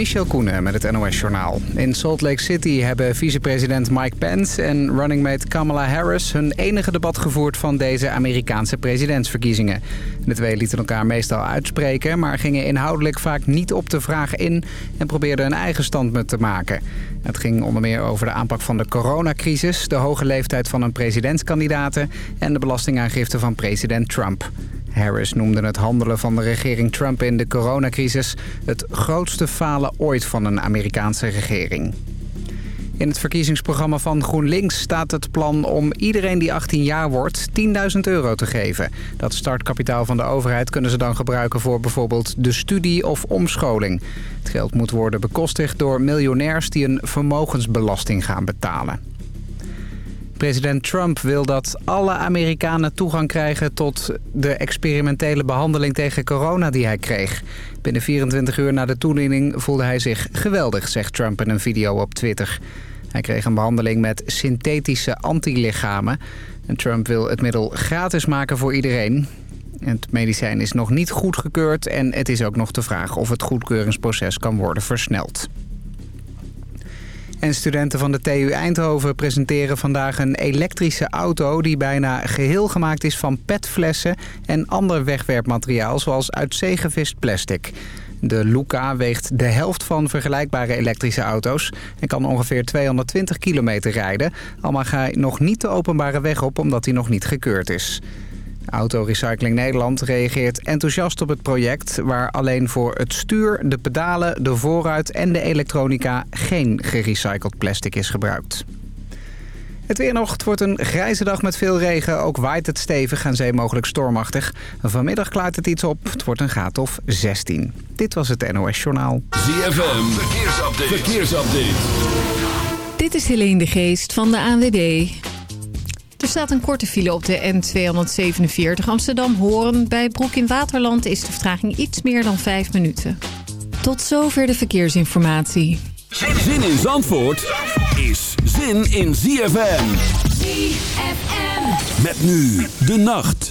Michel Koenen met het NOS-journaal. In Salt Lake City hebben vicepresident Mike Pence en running mate Kamala Harris... hun enige debat gevoerd van deze Amerikaanse presidentsverkiezingen. De twee lieten elkaar meestal uitspreken... maar gingen inhoudelijk vaak niet op de vraag in... en probeerden een eigen standpunt te maken. Het ging onder meer over de aanpak van de coronacrisis... de hoge leeftijd van een presidentskandidaten... en de belastingaangifte van president Trump. Harris noemde het handelen van de regering Trump in de coronacrisis... het grootste falen ooit van een Amerikaanse regering. In het verkiezingsprogramma van GroenLinks staat het plan om iedereen die 18 jaar wordt 10.000 euro te geven. Dat startkapitaal van de overheid kunnen ze dan gebruiken voor bijvoorbeeld de studie of omscholing. Het geld moet worden bekostigd door miljonairs die een vermogensbelasting gaan betalen. President Trump wil dat alle Amerikanen toegang krijgen tot de experimentele behandeling tegen corona die hij kreeg. Binnen 24 uur na de toediening voelde hij zich geweldig, zegt Trump in een video op Twitter. Hij kreeg een behandeling met synthetische antilichamen. En Trump wil het middel gratis maken voor iedereen. Het medicijn is nog niet goedgekeurd en het is ook nog de vraag of het goedkeuringsproces kan worden versneld. En studenten van de TU Eindhoven presenteren vandaag een elektrische auto... die bijna geheel gemaakt is van petflessen en ander wegwerpmateriaal... zoals uit plastic. De Luca weegt de helft van vergelijkbare elektrische auto's... en kan ongeveer 220 kilometer rijden. Al ga hij nog niet de openbare weg op omdat hij nog niet gekeurd is. Autorecycling Nederland reageert enthousiast op het project... waar alleen voor het stuur, de pedalen, de voorruit en de elektronica... geen gerecycled plastic is gebruikt. Het weer nog. Het wordt een grijze dag met veel regen. Ook waait het stevig en zee mogelijk stormachtig. Vanmiddag klaart het iets op. Het wordt een graad of 16. Dit was het NOS Journaal. ZFM. Verkeersupdate. Verkeersupdate. Dit is Helene de Geest van de ANWB. Er staat een korte file op de N247 Amsterdam-Hoorn. Bij Broek in Waterland is de vertraging iets meer dan 5 minuten. Tot zover de verkeersinformatie. Zin in Zandvoort is zin in ZFM. ZFM. Met nu de nacht.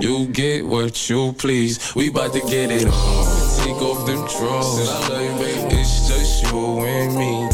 You get what you please. We bout to get it on. Take off them drawers. It's just you and me.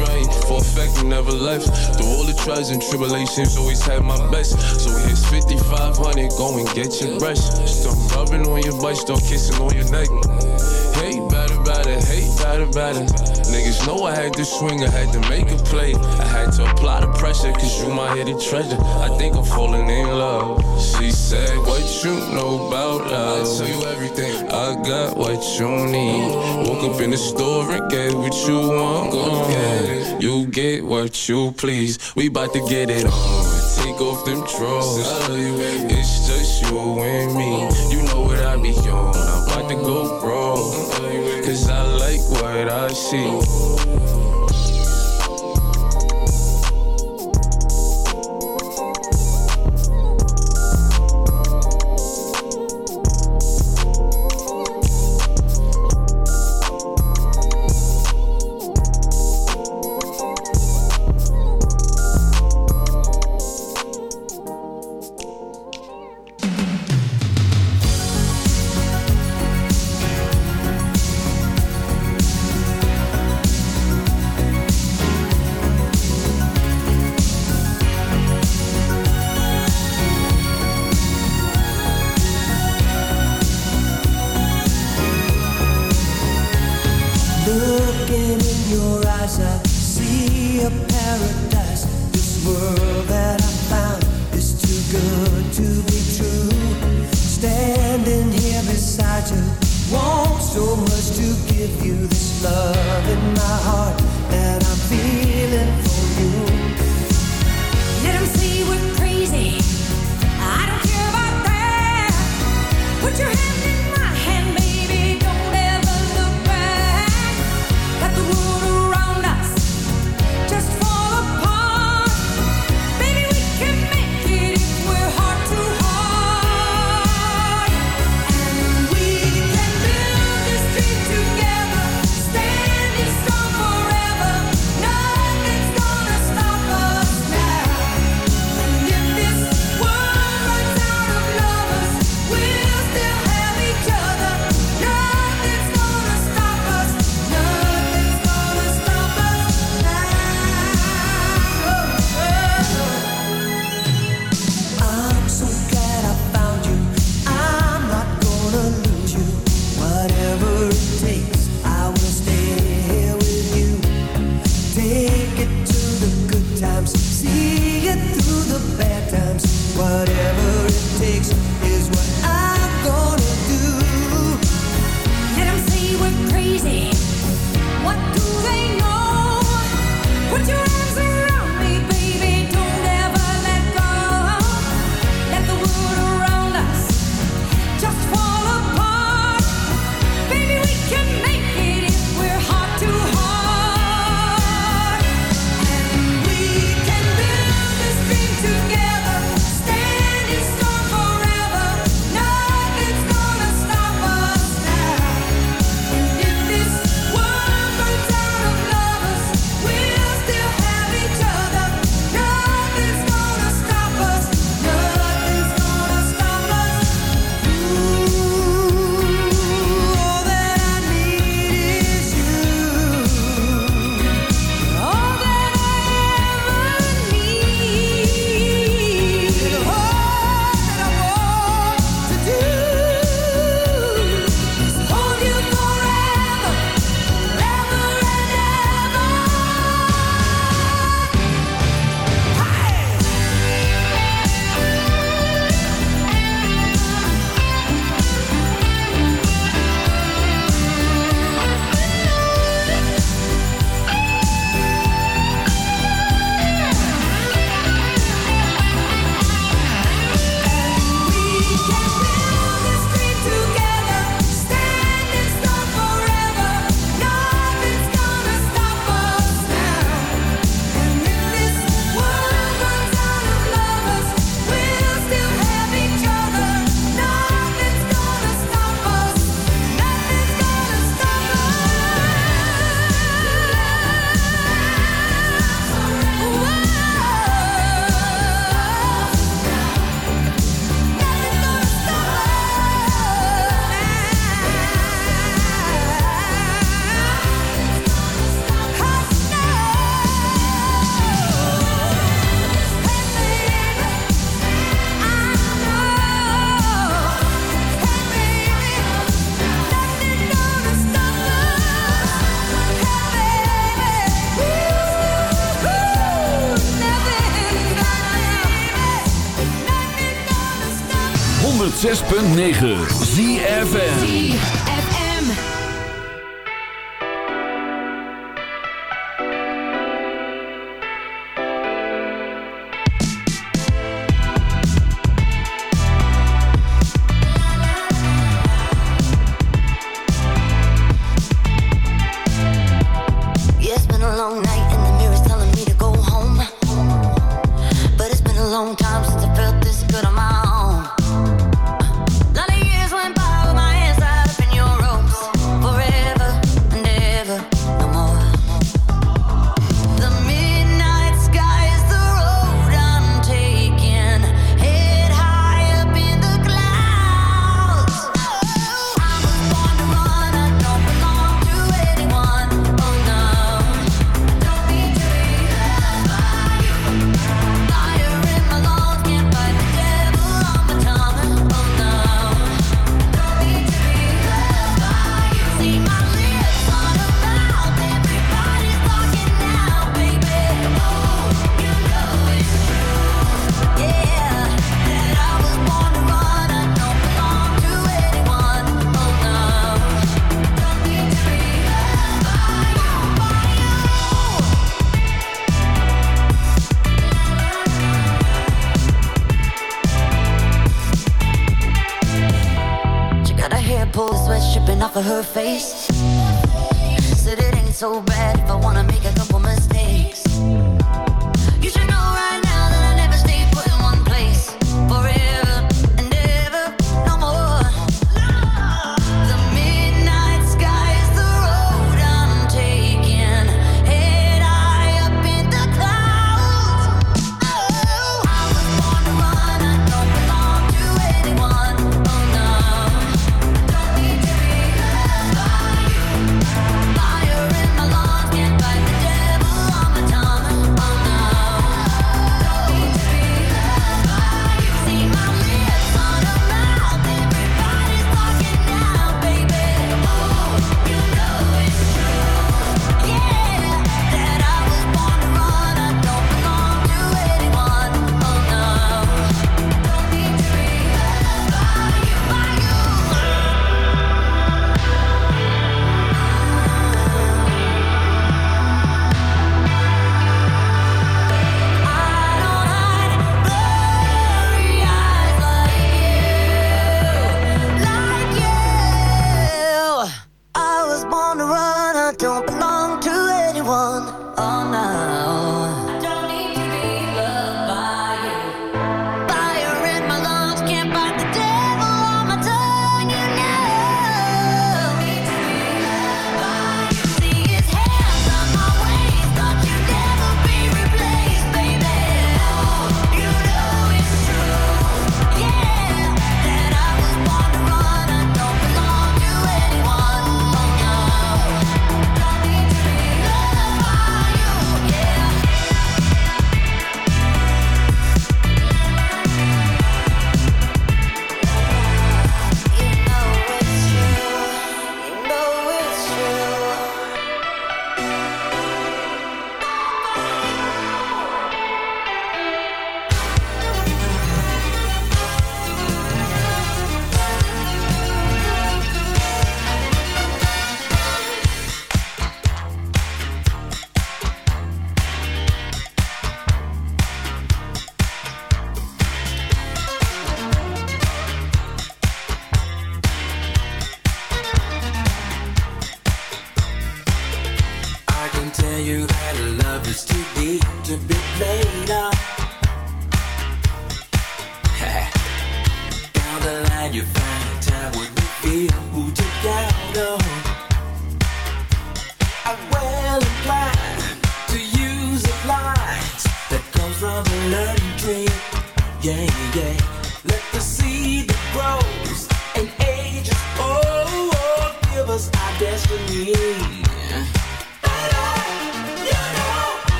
right, for a fact you never left. Through all the trials and tribulations, always had my best. So here's 5500, go and get your brush. Start rubbing on your butt, start kissing on your neck. Hey, better, better, hey, better, better. Niggas know I had to swing, I had to make a play. I had to apply the pressure, cause you my hidden treasure. I think I'm falling in love. She said, What you know about love? I tell you everything. I got what you need. Woke up in the store and get what you want. Go get it. You get what you please. We bout to get it on. Take off them drawers. It's just you and me. You know what I be on. I'm about to go raw. Cause I like what I see. Punt 9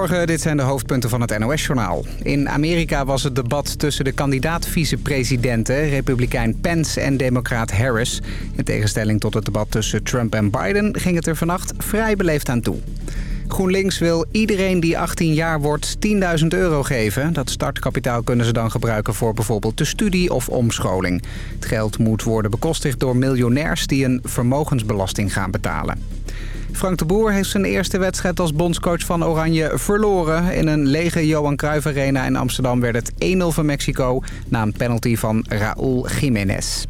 Goedemorgen, dit zijn de hoofdpunten van het NOS-journaal. In Amerika was het debat tussen de kandidaat-vicepresidenten... republikein Pence en democraat Harris. In tegenstelling tot het debat tussen Trump en Biden... ging het er vannacht vrij beleefd aan toe. GroenLinks wil iedereen die 18 jaar wordt 10.000 euro geven. Dat startkapitaal kunnen ze dan gebruiken voor bijvoorbeeld de studie of omscholing. Het geld moet worden bekostigd door miljonairs die een vermogensbelasting gaan betalen. Frank de Boer heeft zijn eerste wedstrijd als bondscoach van Oranje verloren. In een lege Johan Cruijff Arena in Amsterdam werd het 1-0 van Mexico... na een penalty van Raúl Jiménez.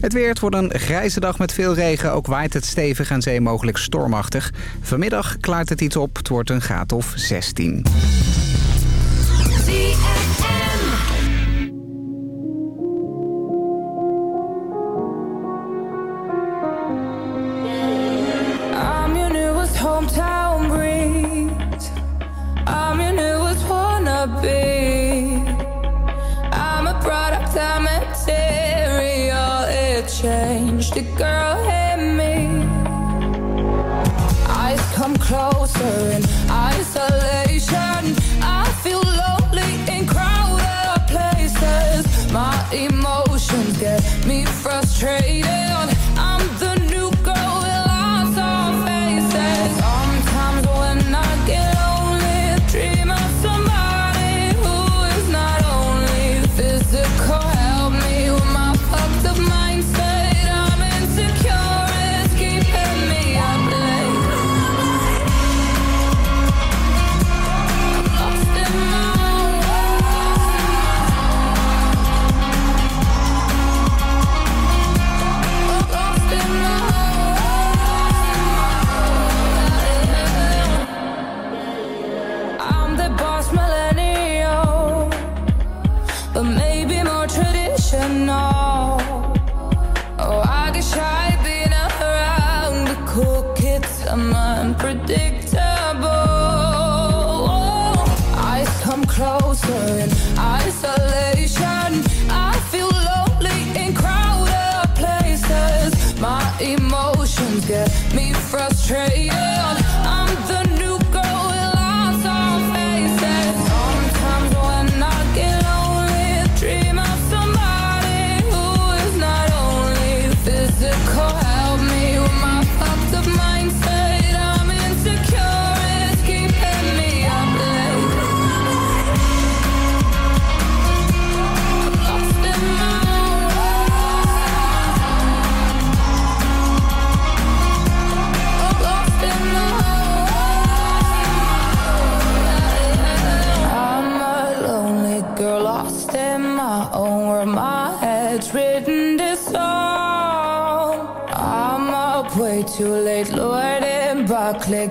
Het weer, het wordt een grijze dag met veel regen. Ook waait het stevig en zee mogelijk stormachtig. Vanmiddag klaart het iets op. Het wordt een graad of 16.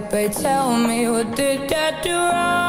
babe, tell me what did I do wrong?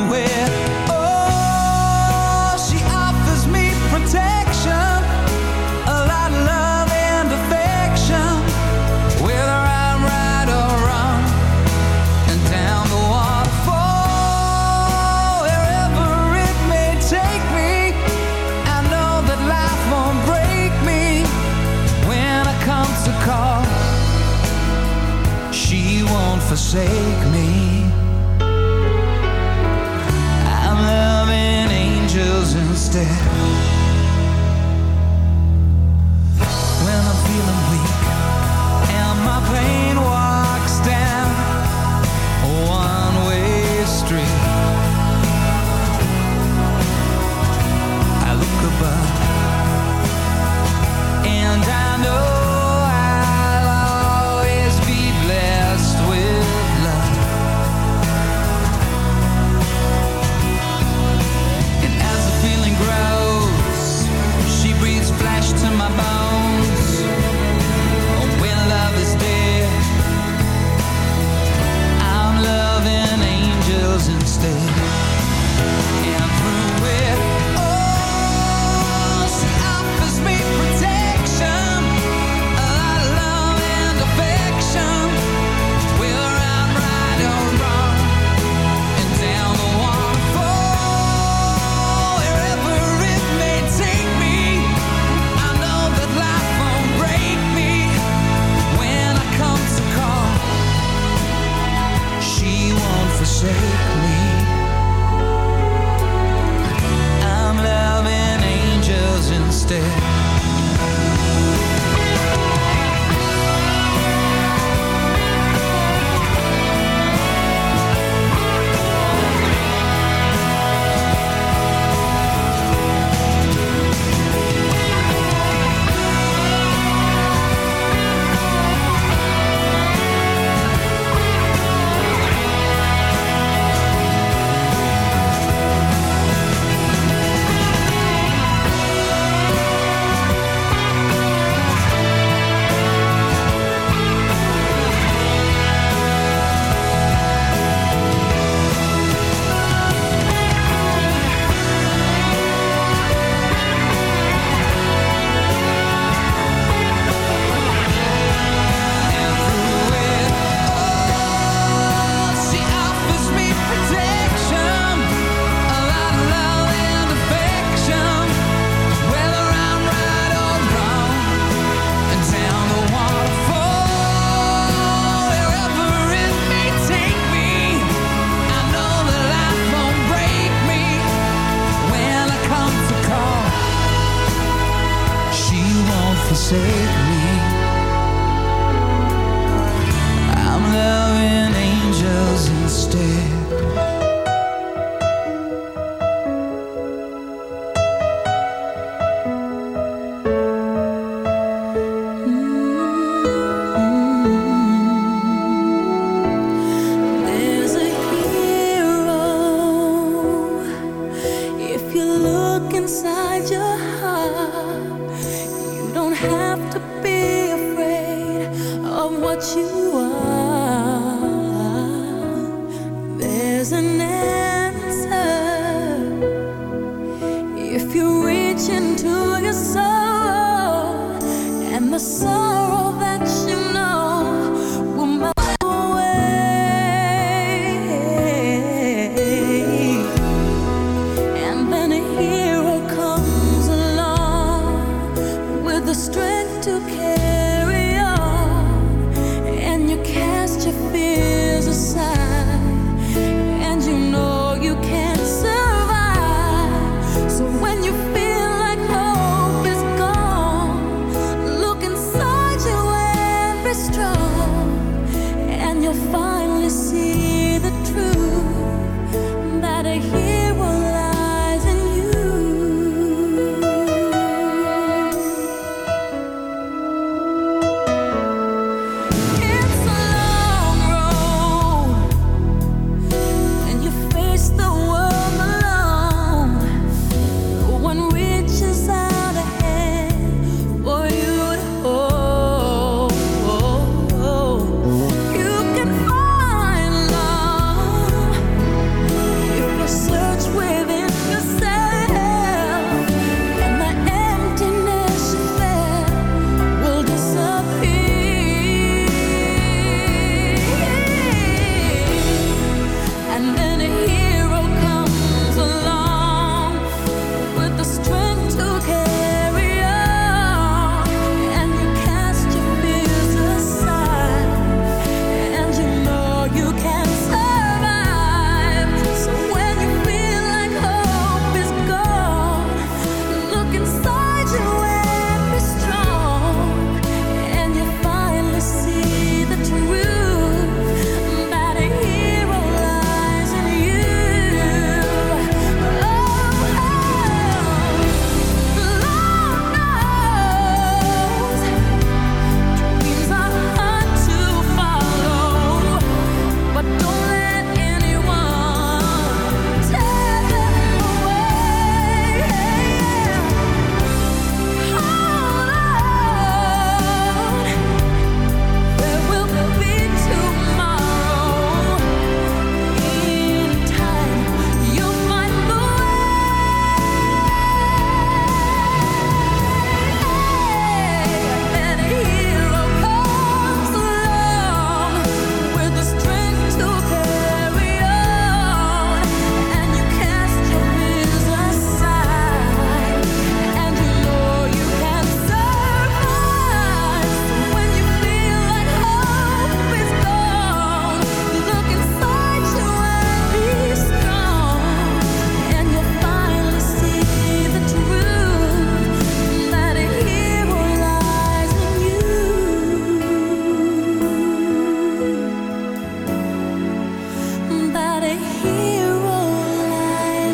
forsake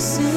soon.